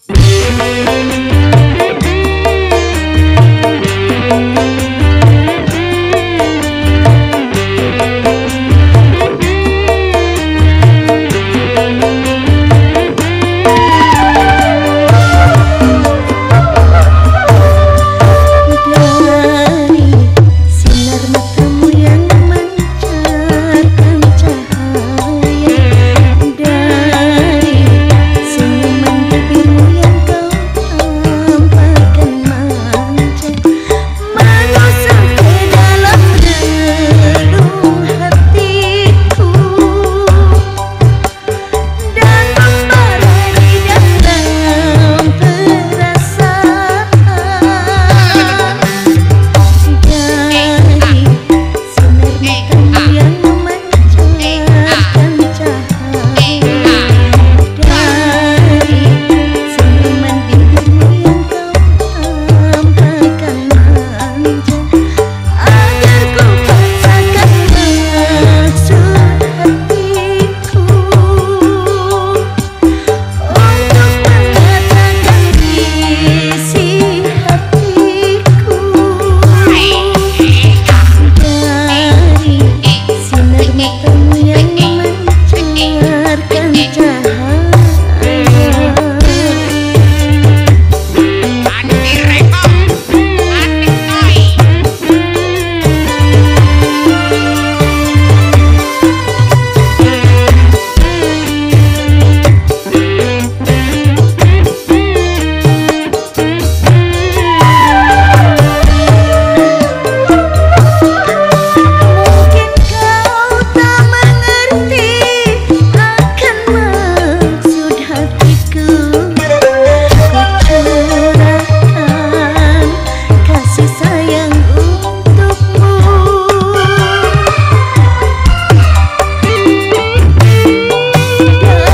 thoughts. Yeah.